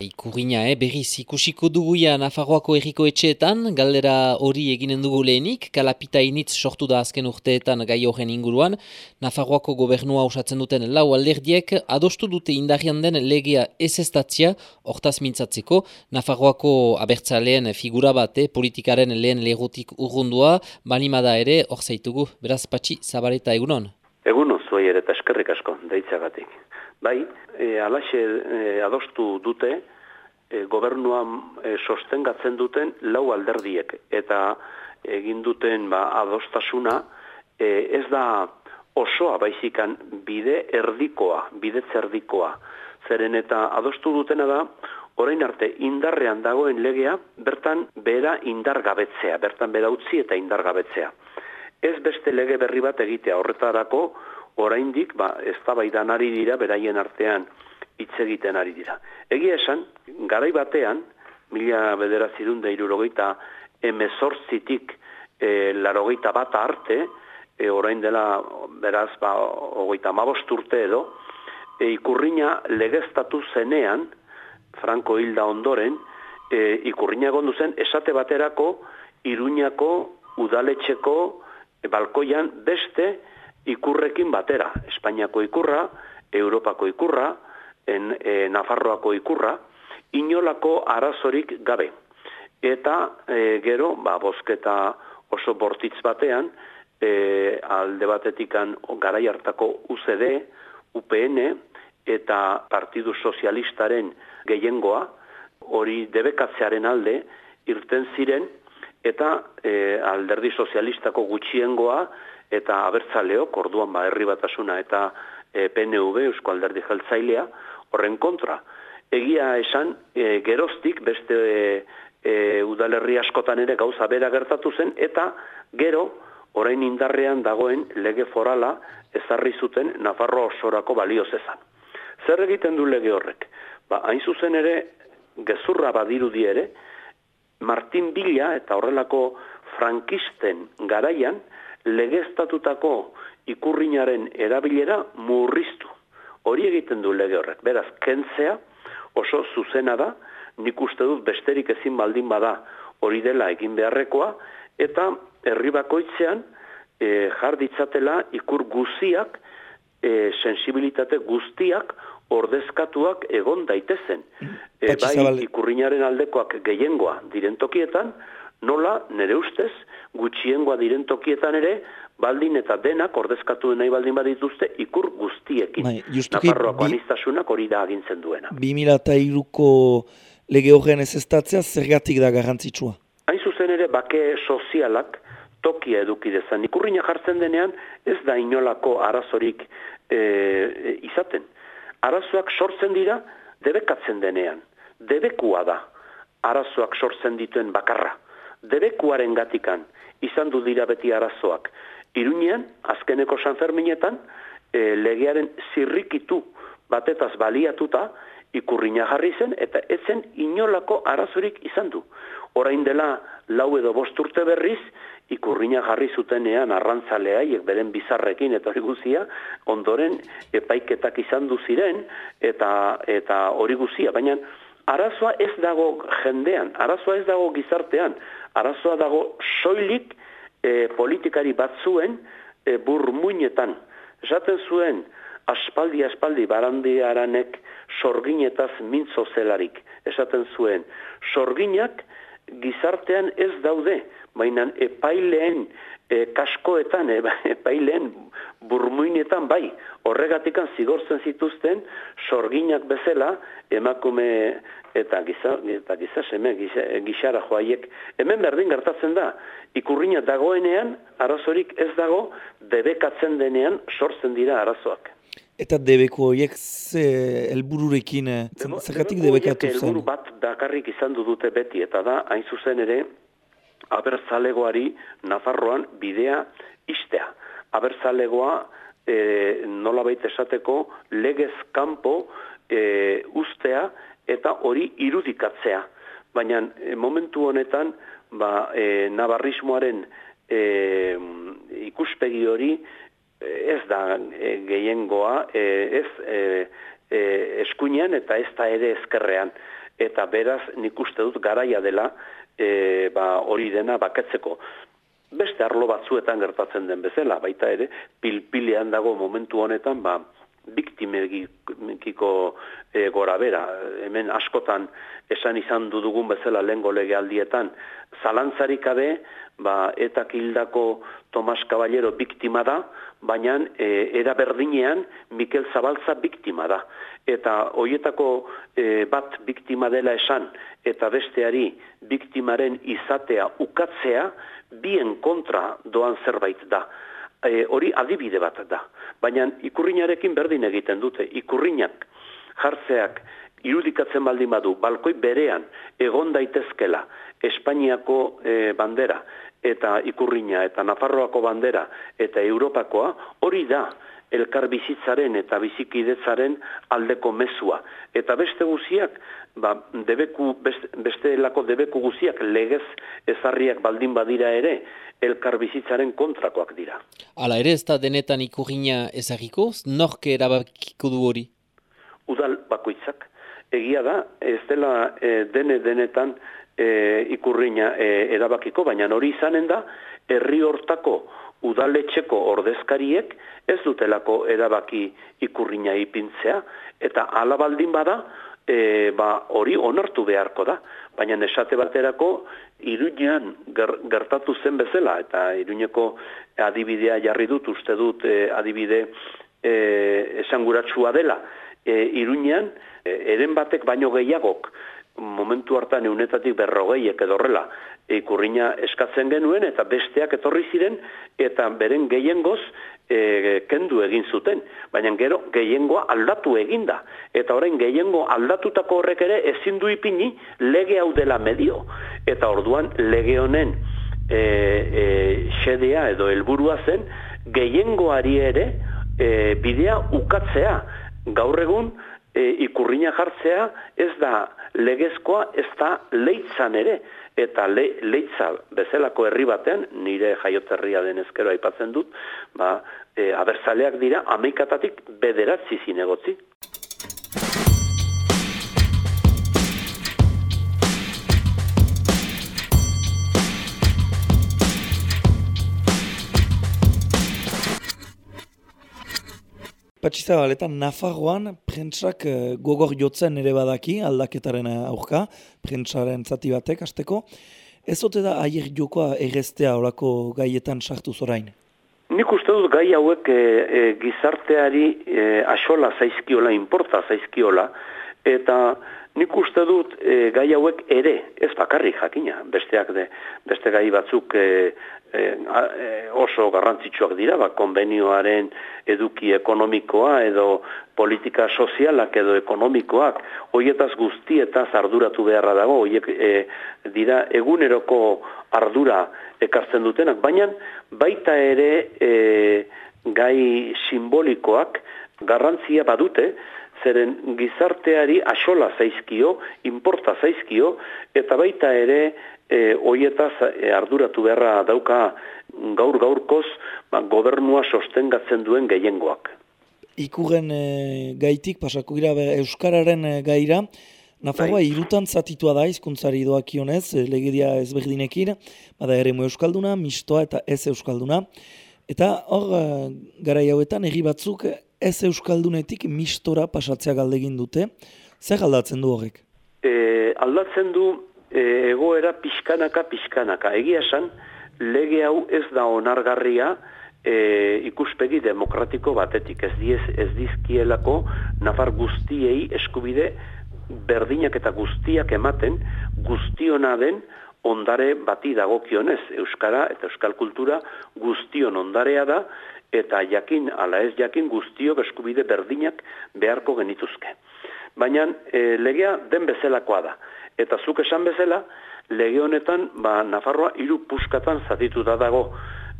Ikurriña, eh, berriz ikusiko duguia Nafarroako erriko etxeetan, galdera hori eginen dugu lehenik, kalapita initz sortu da azken urteetan gai horren inguruan, Nafarroako gobernua osatzen duten lau alderdiek, adostu dute indarrian den legea ez estatzia, hortaz mintzatzeko, Nafarroako abertzaleen figura bate, eh, politikaren lehen legotik urrundua, banimada ere, hor zaitugu, beraz patxi, zabareta egunon? Egunon, zuai ere eta eskerrik asko, deitzagatik. Bai, e, alaxe e, adostu dute e, gobernuan e, sostengatzen duten lau alderdiek eta egin duten ba, adostasuna e, ez da osoa baizikan bide erdikoa, bide zerdikoa. Zeren eta adostu dutena da, orain arte indarrean dagoen legea, bertan bera indargabetzea, bertan bera utzi eta indargabetzea. Ez beste lege berri bat egitea horretarako, oraindik ba eztabaidan ari dira beraien artean hitz egiten ari dira. Egia esan, garai batean, mila bederatzerun da irurogeita emezortzitik e, larogeita bat arte, e, orain dela beraz ba, ogeita urte edo, e, ikurriña legeztatu zenean, Franco Hilda ondoren, e, ikurriña gondu zen, esate baterako, iruñako, udaletxeko, e, balkoian, beste, ikurrekin batera, Espainiako ikurra, Europako ikurra, en, e, Nafarroako ikurra, inolako arazorik gabe. Eta e, gero, ba, bosketa oso bortitz batean, e, alde batetikan garai hartako UCD, UPN, eta Partidu Sozialistaren gehiengoa, hori debekatzearen alde, irten ziren, eta e, alderdi sozialistako gutxiengoa, eta abertzaleok, orduan ba herri batasuna eta e, PNV Eusko Alderdi Jeltzailea horren kontra. Egia esan e, geroztik beste e, udalerri askotan ere gauza bera gertatu zen eta gero orain indarrean dagoen lege forala ezarri zuten Nafarro osorako balio zezan. Zer egiten du lege horrek? Ba, hain zuzen ere gezurra badirudi ere Martin Bila eta horrelako frankisten garaian legeztatutako ikurrinaren erabilera murriztu. Hori egiten du lege horrek. Beraz, kentzea oso zuzena da, nik uste dut besterik ezin baldin bada hori dela egin beharrekoa, eta herri bakoitzean e, jarditzatela ikur guziak, e, sensibilitate guztiak ordezkatuak egon daitezen. E, bai, ikurrinaren aldekoak gehiengoa direntokietan, nola, nere ustez, gutxiengoa diren tokietan ere, baldin eta denak ordezkatu nahi baldin badituzte ikur guztiekin. Bai, Nafarroako bi... anistasunak hori da agintzen duena. 2002ko lege horren ez estatzea zergatik da garrantzitsua? Hain zuzen ere, bake sozialak tokia eduki dezan. Ikurriña jartzen denean ez da inolako arazorik e, e, izaten. Arazoak sortzen dira debekatzen denean. Debekua da arazoak sortzen dituen bakarra debekuaren gatikan izan du dira beti arazoak. Iruñean, azkeneko Sanferminetan, e, legearen zirrikitu batetaz baliatuta, ikurriña jarri zen, eta etzen inolako arazorik izan du. Orain dela, lau edo bosturte berriz, ikurriña jarri zutenean arrantzaleaiek beren bizarrekin eta hori guzia, ondoren epaiketak izan du ziren, eta, eta hori guzia, baina arazoa ez dago jendean, arazoa ez dago gizartean, arazoa dago soilik e, politikari batzuen e, burmuinetan. Esaten zuen, aspaldi aspaldi barandiaranek sorginetaz mintzo zelarik. Esaten zuen, sorginak gizartean ez daude, baina epaileen e, kaskoetan, e, epaileen burmuinetan bai, horregatikan zigortzen zituzten sorginak bezala emakume eta giza, eta giza seme, gixara joaiek, hemen berdin gertatzen da, ikurriña dagoenean, arazorik ez dago, debekatzen denean sortzen dira arazoak. Eta debeko horiek ze helbururekin eh, zergatik debekatu zen? Helburu bat dakarrik izan dute beti, eta da, hain zuzen ere, abertzalegoari Nafarroan bidea istea. Abertzalegoa e, nola baita esateko legez kanpo e, ustea eta hori irudikatzea. Baina e, momentu honetan ba, e, nabarrismoaren e, ikuspegi hori ez da e, gehiengoa, e, ez e, e, eskuinean eta ez da ere ezkerrean. eta beraz nik uste dut garaia dela e, ba, hori dena baketzeko. Beste arlo batzuetan gertatzen den bezala, baita ere, pilpilean dago momentu honetan, ba, biktimekiko e, gora bera. Hemen askotan esan izan dugun bezala lengo legealdietan, zalantzarik abe, ba, eta kildako Tomas Caballero biktima da, baina e, era berdinean Mikel Zabaltza biktima da. Eta hoietako e, bat biktima dela esan, eta besteari biktimaren izatea ukatzea, bien kontra doan zerbait da. E, hori adibide bat da. Baina ikurrinarekin berdin egiten dute. Ikurrinak jartzeak irudikatzen baldin badu, balkoi berean egon daitezkela Espainiako e, bandera, eta ikurrina eta Nafarroako bandera eta Europakoa hori da elkar bizitzaren eta bizikidetzaren aldeko mezua. Eta beste guziak, ba, debeku, beste, beste lako debeku guziak legez ezarriak baldin badira ere, elkar bizitzaren kontrakoak dira. Hala ere ez da denetan ikurrina ezagiko, norke erabakiko du hori? Udal bakoitzak. Egia da, ez dela e, dene denetan e, ikurriña e, erabakiko, baina hori izanen da, herri hortako udaletxeko ordezkariek ez dutelako erabaki ikurriña ipintzea, eta ala baldin bada, e, ba, hori onartu beharko da. Baina esate baterako, iruñean gertatu zen bezala, eta iruñeko adibidea jarri dut, uste dut e, adibide e, esanguratsua dela, e, iruñean, e, eren batek baino gehiagok, momentu hartan eunetatik berrogeiek edorrela ikurriña eskatzen genuen eta besteak etorri ziren eta beren gehiengoz e, kendu egin zuten. Baina gero gehiengoa aldatu eginda. Eta orain gehiengo aldatutako horrek ere ezin du ipini lege hau dela medio. Eta orduan lege honen e, e, xedea edo helburua zen gehiengoari ere e, bidea ukatzea. Gaur egun e, ikurriña jartzea ez da legezkoa ez da leitzan ere, eta le, leitza bezalako herri batean, nire jaioterria den ezkero aipatzen dut, ba, e, abertzaleak dira, ameikatatik bederatzi zinegotzi. Patxizabal, eta Nafarroan prentsak uh, gogor jotzen ere badaki aldaketaren aurka, prentsaren zati batek, azteko. Ez ote da aier jokoa erreztea orako gaietan sartu zorain? Nik uste dut gai hauek e, e, gizarteari e, asola zaizkiola, importa zaizkiola, eta nik uste dut e, gai hauek ere, ez bakarrik jakina, besteak de, beste gai batzuk e, oso garrantzitsuak dira, ba, konbenioaren eduki ekonomikoa edo politika sozialak edo ekonomikoak, hoietaz guztietaz arduratu beharra dago, hoiek e, dira eguneroko ardura ekartzen dutenak, baina baita ere e, gai simbolikoak garrantzia badute, zeren gizarteari asola zaizkio, importa zaizkio, eta baita ere e, oietaz e, arduratu beharra dauka gaur gaurkoz ba, gobernua sostengatzen duen gehiengoak. Ikuren e, gaitik, pasako gira Euskararen e, gaira, Nafarroa bai. irutan zatitua da izkuntzari doakionez, e, legedia ezberdinekin, bada ere Euskalduna, mistoa eta ez Euskalduna. Eta hor, e, gara hauetan, egi batzuk ez Euskaldunetik mistora pasatzea galdegin dute. Zer aldatzen du horrek? E, aldatzen du e, egoera pixkanaka pixkanaka. Egia esan, lege hau ez da onargarria e, ikuspegi demokratiko batetik. Ez, diez, ez dizkielako nafar guztiei eskubide berdinak eta guztiak ematen guztiona den ondare bati dagokionez. Euskara eta euskal kultura guztion ondarea da eta jakin, ala ez jakin, guztiok eskubide berdinak beharko genituzke. Baina e, legea den bezalakoa da. Eta zuk esan bezala, lege honetan, ba, Nafarroa hiru puskatan zatitu da dago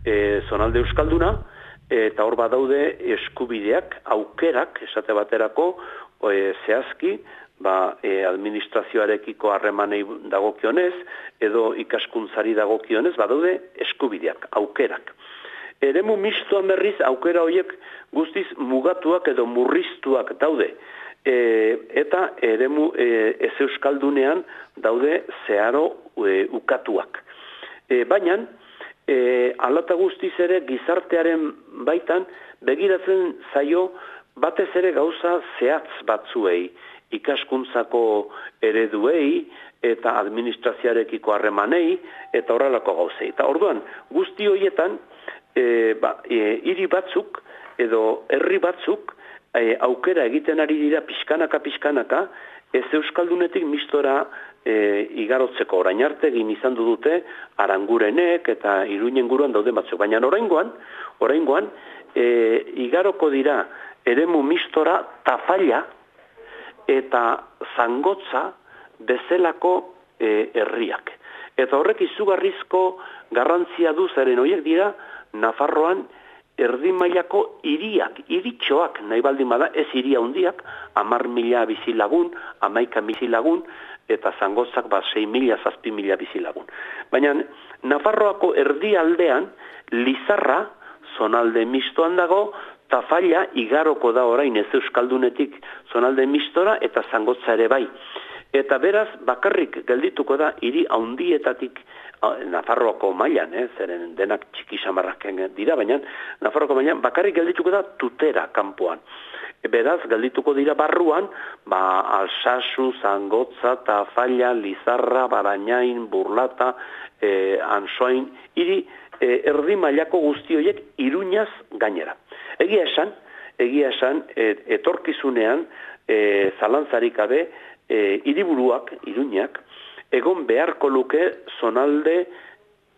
e, zonalde euskalduna, eta hor badaude eskubideak, aukerak, esate baterako, e, zehazki, ba, e, administrazioarekiko harremanei dagokionez, edo ikaskuntzari dagokionez, badaude eskubideak, aukerak. Eremu mistuan berriz, aukera horiek guztiz mugatuak edo murriztuak daude. E, eta eremu e, ez euskaldunean daude zeharo e, ukatuak. E, Baina, e, alata guztiz ere gizartearen baitan begiratzen zaio batez ere gauza zehatz batzuei, ikaskuntzako ereduei eta administrazioarekiko harremanei eta horrelako gauzei. Eta orduan, guzti horietan, e, ba, e, iri batzuk edo herri batzuk e, aukera egiten ari dira pixkanaka pixkanaka ez euskaldunetik mistora e, igarotzeko orain arte egin izan du dute arangurenek eta iruinen guruan dauden batzuk. Baina oraingoan, oraingoan e, igaroko dira eremu mistora tafaila eta zangotza bezelako e, herriak. Eta horrek izugarrizko garrantzia du zeren horiek dira Nafarroan erdi mailako iriak, iritxoak nahi baldin bada, ez iria hundiak, amar mila bizilagun, amaika bizilagun, eta zangotzak ba 6 mila, zazpi mila bizilagun. Baina Nafarroako erdi aldean, Lizarra, zonalde mistoan dago, tafaila igaroko da orain ez euskaldunetik zonalde mistora eta zangotza ere bai. Eta beraz, bakarrik geldituko da, hiri haundietatik, Nafarroako mailan, eh, zeren denak txiki samarrak dira, baina Nafarroako mailan bakarrik geldituko da tutera kanpoan. Beraz, geldituko dira barruan, ba, alsasu, zangotza, tafaila, lizarra, barainain, burlata, e, ansoain, hiri e, erdi mailako guzti horiek iruñaz gainera. Egia esan, egia esan, et, etorkizunean, e, zalantzarik abe, e, iriburuak, iruñak, egon beharko luke zonalde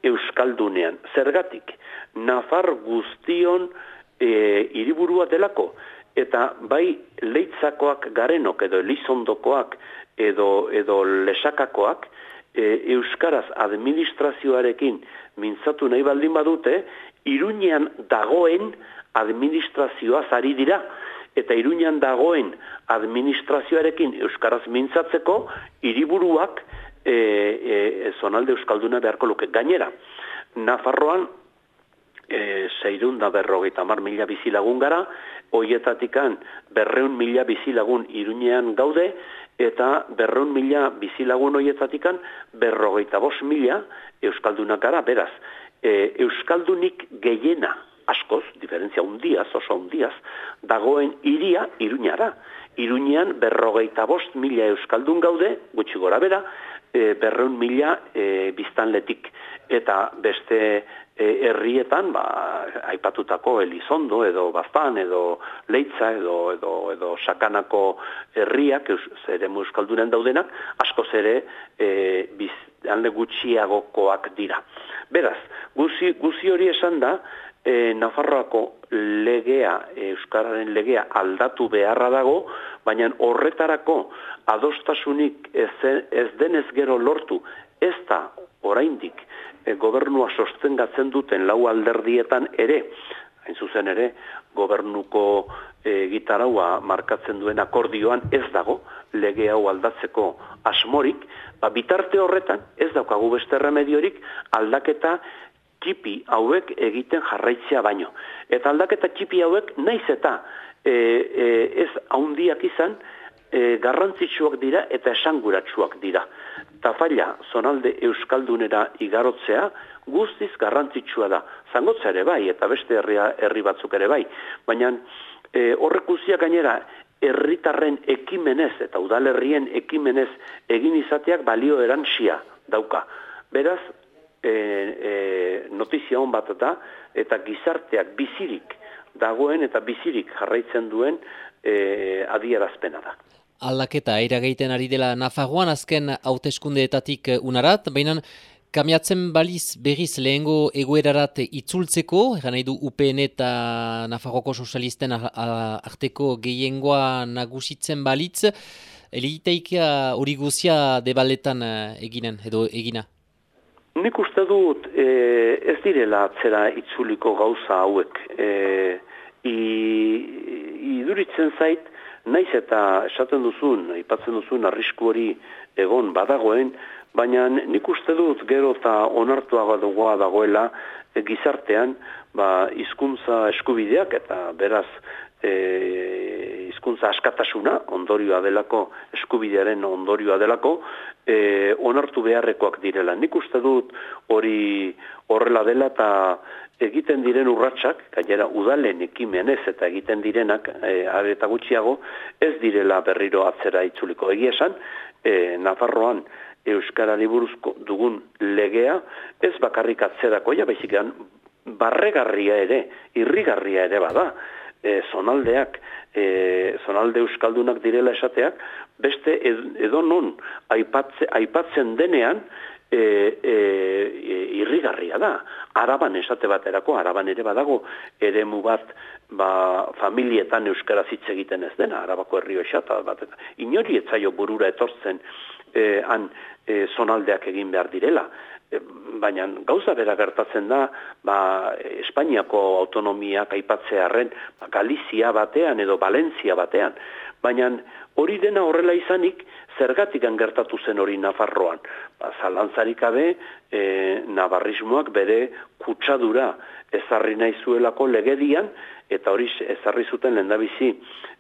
euskaldunean. Zergatik, Nafar guztion e, iriburua delako, eta bai leitzakoak garenok edo elizondokoak edo, edo lesakakoak, e, Euskaraz administrazioarekin mintzatu nahi baldin badute, iruñean dagoen administrazioa zari dira eta iruñan dagoen administrazioarekin euskaraz mintzatzeko hiriburuak e, e, zonalde euskalduna beharko luke. Gainera, Nafarroan e, zeirun da berrogeita mar mila bizilagun gara, hoietatikan berreun mila bizilagun iruñean gaude, eta berreun mila bizilagun hoietatikan berrogeita bos mila euskaldunak gara, beraz, e, euskaldunik gehiena askoz, diferentzia undiaz, oso undiaz, dagoen iria iruñara. Iruñean berrogeita bost mila euskaldun gaude, gutxi gora bera, e, berreun mila e, biztanletik. Eta beste herrietan, ba, aipatutako Elizondo edo Baztan edo Leitza edo, edo, edo Sakanako herriak, zere euskaldunen daudenak, askoz ere e, biztanle gutxiagokoak dira. Beraz, guzi, guzi hori esan da, e, Nafarroako legea, Euskararen legea aldatu beharra dago, baina horretarako adostasunik ez, ez denez gero lortu, ez da oraindik e, gobernua sostengatzen duten lau alderdietan ere, hain zuzen ere, gobernuko e, gitaraua markatzen duen akordioan ez dago, lege hau aldatzeko asmorik, ba, bitarte horretan ez daukagu beste remediorik aldaketa txipi hauek egiten jarraitzea baino. Eta aldaketa txipi hauek naiz eta e, e, ez haundiak izan e, garrantzitsuak dira eta esanguratsuak dira. Tafaila zonalde euskaldunera igarotzea guztiz garrantzitsua da. Zangotza ere bai eta beste herria, herri batzuk ere bai. Baina e, horrek gainera herritarren ekimenez eta udalerrien ekimenez egin izateak balio erantsia dauka. Beraz, e, e, notizia hon bat da, eta gizarteak bizirik dagoen eta bizirik jarraitzen duen e, adierazpena da. Aldaketa, gaiten ari dela Nafagoan azken hauteskundeetatik unarat, baina kamiatzen baliz berriz lehengo egoerarat itzultzeko, egan nahi du UPN eta Nafagoko sozialisten arteko gehiengoa nagusitzen balitz, eliteikea hori guzia debaletan eginen, edo egina? Nik uste dut e, ez direla atzera itzuliko gauza hauek. E, i, iduritzen zait, naiz eta esaten duzun, ipatzen duzun arrisku hori egon badagoen, baina nik uste dut gero eta onartuago dugoa dagoela gizartean ba, izkuntza eskubideak eta beraz e, hizkuntza askatasuna, ondorioa delako, eskubidearen ondorioa delako, e, onartu beharrekoak direla. Nik uste dut hori horrela dela eta egiten diren urratsak, gainera udalen ekimenez eta egiten direnak, e, areta gutxiago, ez direla berriro atzera itzuliko. Egia esan, e, Nafarroan Euskara Liburuzko dugun legea, ez bakarrik atzerako, ja barregarria ere, irrigarria ere bada, e, zonaldeak, e, zonalde euskaldunak direla esateak, beste edo non aipatze, aipatzen denean, e, e, e, irrigarria da. Araban esate baterako, araban ere badago, eremu bat ba, familietan euskara hitz egiten ez dena, arabako herrio esata bat. Inori etzaio burura etortzen e, han e, zonaldeak egin behar direla. Baina gauza bera gertatzen da, ba, Espainiako autonomiak aipatzearen ba, Galizia batean edo Valentzia batean. Baina hori dena horrela izanik, zergatik gertatu zen hori Nafarroan. Ba, zalantzarik abe, e, Navarrismoak bere kutsadura ezarri nahi zuelako legedian, eta hori ezarri zuten lendabizi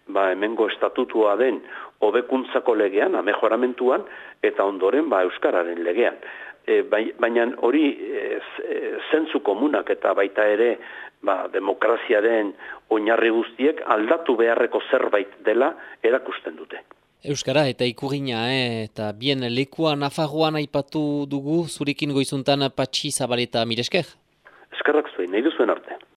ba, hemengo estatutua den hobekuntzako legean, amejoramentuan, eta ondoren ba, Euskararen legean. E, baina hori e, zentzu komunak eta baita ere ba, demokraziaren oinarri guztiek aldatu beharreko zerbait dela erakusten dute. Euskara eta ikurina, eh? eta bien lekua nafarroan aipatu dugu zurekin goizuntan patxi zabaleta miresker? Eskerrak zuen, nahi duzuen arte.